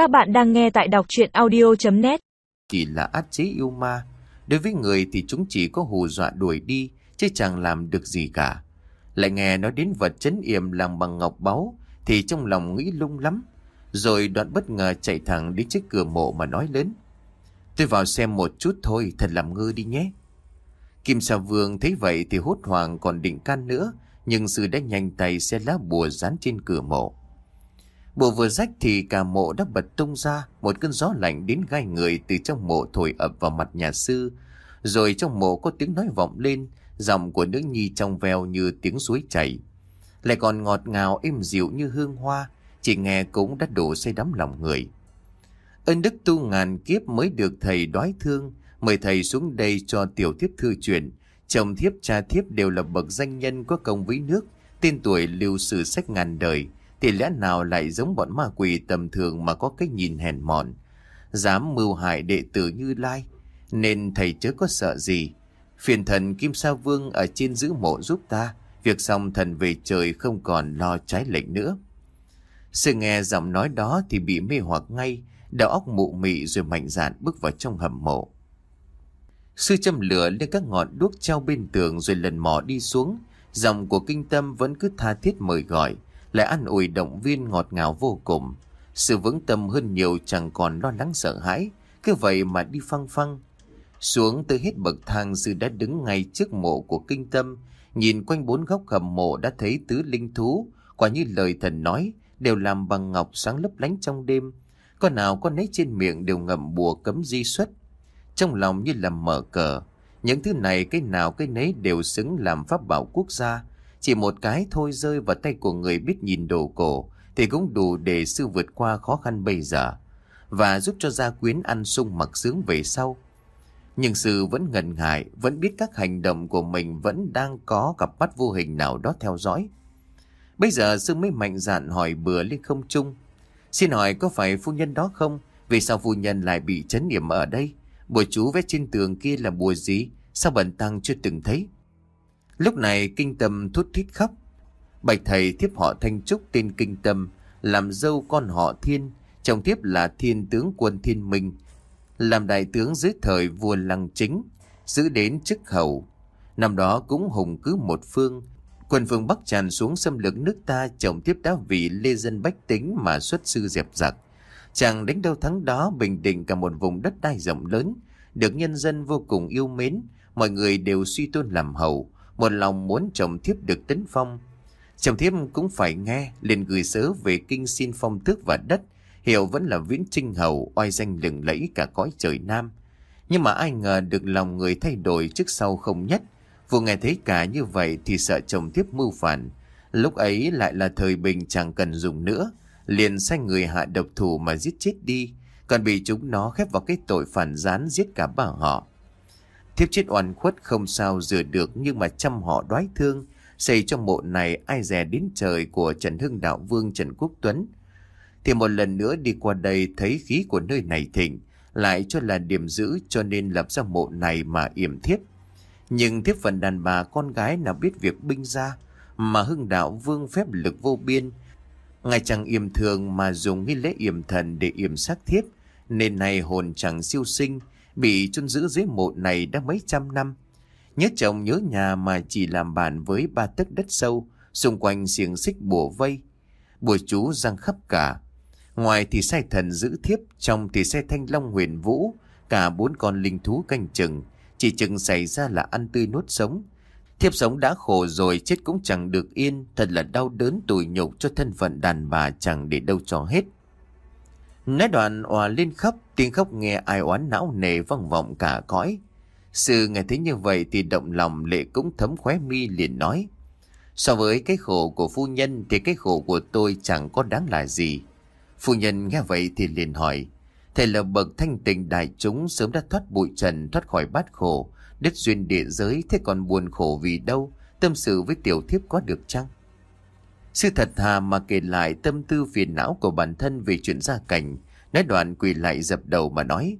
Các bạn đang nghe tại đọc chuyện audio.net Chỉ là át chế yêu ma. Đối với người thì chúng chỉ có hù dọa đuổi đi, chứ chẳng làm được gì cả. Lại nghe nói đến vật chấn yểm làm bằng ngọc báu, thì trong lòng nghĩ lung lắm. Rồi đoạn bất ngờ chạy thẳng đến trước cửa mộ mà nói lớn. Tôi vào xem một chút thôi, thật làm ngơ đi nhé. Kim Sa Vương thấy vậy thì hốt hoảng còn định can nữa, nhưng sư đã nhanh tay xe lá bùa dán trên cửa mộ. Bộ vừa rách thì cả mộ đã bật tung ra, một cơn gió lạnh đến gai người từ trong mộ thổi ập vào mặt nhà sư. Rồi trong mộ có tiếng nói vọng lên, giọng của nữ nhi trong veo như tiếng suối chảy. Lại còn ngọt ngào êm dịu như hương hoa, chỉ nghe cũng đã đủ say đắm lòng người. Ân đức tu ngàn kiếp mới được thầy đoái thương, mời thầy xuống đây cho tiểu thiếp thư chuyện. Chồng thiếp cha thiếp đều là bậc danh nhân có công với nước, tên tuổi lưu sử sách ngàn đời, thì lẽ nào lại giống bọn ma quỷ tầm thường mà có cái nhìn hèn mọn, dám mưu hại đệ tử như lai, nên thầy chớ có sợ gì. Phiền thần Kim Sa Vương ở trên giữ mộ giúp ta, việc xong thần về trời không còn lo trái lệnh nữa. Sự nghe giọng nói đó thì bị mê hoặc ngay, đầu óc mụ mị rồi mạnh dạn bước vào trong hầm mộ. Sư châm lửa lên các ngọn đuốc treo bên tường rồi lần mò đi xuống, dòng của kinh tâm vẫn cứ tha thiết mời gọi, lại ăn ủi động viên ngọt ngào vô cùng. Sự vững tâm hơn nhiều chẳng còn lo lắng sợ hãi, cứ vậy mà đi phăng phăng. Xuống tới hết bậc thang sư đã đứng ngay trước mộ của kinh tâm, nhìn quanh bốn góc hầm mộ đã thấy tứ linh thú, quả như lời thần nói, đều làm bằng ngọc sáng lấp lánh trong đêm. Con nào con nấy trên miệng đều ngậm bùa cấm di xuất. Trong lòng như là mở cờ, những thứ này cái nào cái nấy đều xứng làm pháp bảo quốc gia, chỉ một cái thôi rơi vào tay của người biết nhìn đồ cổ thì cũng đủ để sư vượt qua khó khăn bây giờ và giúp cho gia quyến ăn sung mặc sướng về sau. Nhưng sư vẫn ngần ngại, vẫn biết các hành động của mình vẫn đang có cặp mắt vô hình nào đó theo dõi. Bây giờ sư mới mạnh dạn hỏi bừa lên không trung. Xin hỏi có phải phu nhân đó không? Vì sao phu nhân lại bị chấn niệm ở đây? Bùa chú vết trên tường kia là bùa gì? Sao bần tăng chưa từng thấy? Lúc này kinh tâm thút thít khóc. Bạch thầy thiếp họ Thanh Trúc tên kinh tâm, làm dâu con họ Thiên, chồng thiếp là thiên tướng quân Thiên Minh, làm đại tướng dưới thời vua Lăng Chính, giữ đến chức hầu. Năm đó cũng hùng cứ một phương, quân phương Bắc tràn xuống xâm lược nước ta chồng thiếp đã vì lê dân bách tính mà xuất sư dẹp giặc. Chàng đánh đâu thắng đó bình định cả một vùng đất đai rộng lớn, được nhân dân vô cùng yêu mến, mọi người đều suy tôn làm hầu, một lòng muốn chồng thiếp được tấn phong. Chồng thiếp cũng phải nghe, liền gửi sớ về kinh xin phong tước và đất, hiểu vẫn là viễn trinh hầu, oai danh lừng lẫy cả cõi trời Nam. Nhưng mà ai ngờ được lòng người thay đổi trước sau không nhất. Vừa nghe thấy cả như vậy thì sợ chồng thiếp mưu phản. Lúc ấy lại là thời bình chẳng cần dùng nữa, liền sai người hạ độc thủ mà giết chết đi, còn bị chúng nó khép vào cái tội phản gián giết cả bà họ. Thiếp chết oan khuất không sao rửa được nhưng mà chăm họ đoái thương, xây trong mộ này ai dè đến trời của Trần Hưng Đạo Vương Trần Quốc Tuấn. Thì một lần nữa đi qua đây thấy khí của nơi này thịnh, lại cho là điểm giữ cho nên lập ra mộ này mà yểm thiếp. Nhưng thiếp phần đàn bà con gái nào biết việc binh ra, mà Hưng Đạo Vương phép lực vô biên, Ngài chẳng yểm thường mà dùng nghi lễ yểm thần để yểm xác thiếp, nên này hồn chẳng siêu sinh, bị chôn giữ dưới mộ này đã mấy trăm năm. Nhớ chồng nhớ nhà mà chỉ làm bạn với ba tấc đất sâu, xung quanh xiềng xích bùa vây. Bùa chú răng khắp cả. Ngoài thì sai thần giữ thiếp, trong thì sai thanh long huyền vũ, cả bốn con linh thú canh chừng. Chỉ chừng xảy ra là ăn tươi nuốt sống. Thiếp sống đã khổ rồi chết cũng chẳng được yên, thật là đau đớn tủi nhục cho thân phận đàn bà chẳng để đâu cho hết. Nói đoạn òa lên khóc, tiếng khóc nghe ai oán não nề vang vọng cả cõi. Sư nghe thấy như vậy thì động lòng lệ cũng thấm khóe mi liền nói. So với cái khổ của phu nhân thì cái khổ của tôi chẳng có đáng là gì. Phu nhân nghe vậy thì liền hỏi. Thầy là bậc thanh tình đại chúng sớm đã thoát bụi trần thoát khỏi bát khổ. Đất duyên địa giới thế còn buồn khổ vì đâu. Tâm sự với tiểu thiếp có được chăng? Sư thật thà mà kể lại tâm tư phiền não của bản thân về chuyện gia cảnh. Nói đoạn quỳ lại dập đầu mà nói.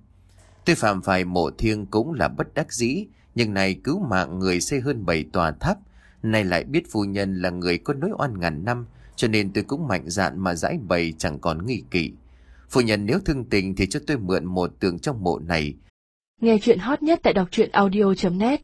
Tôi phạm phải mộ thiêng cũng là bất đắc dĩ. Nhưng này cứu mạng người xây hơn bảy tòa tháp. nay lại biết phu nhân là người có nỗi oan ngàn năm. Cho nên tôi cũng mạnh dạn mà giải bày chẳng còn nghi kỵ. Phu nhân nếu thương tình thì cho tôi mượn một tượng trong mộ này. Nghe chuyện hot nhất tại đọc truyện audio.net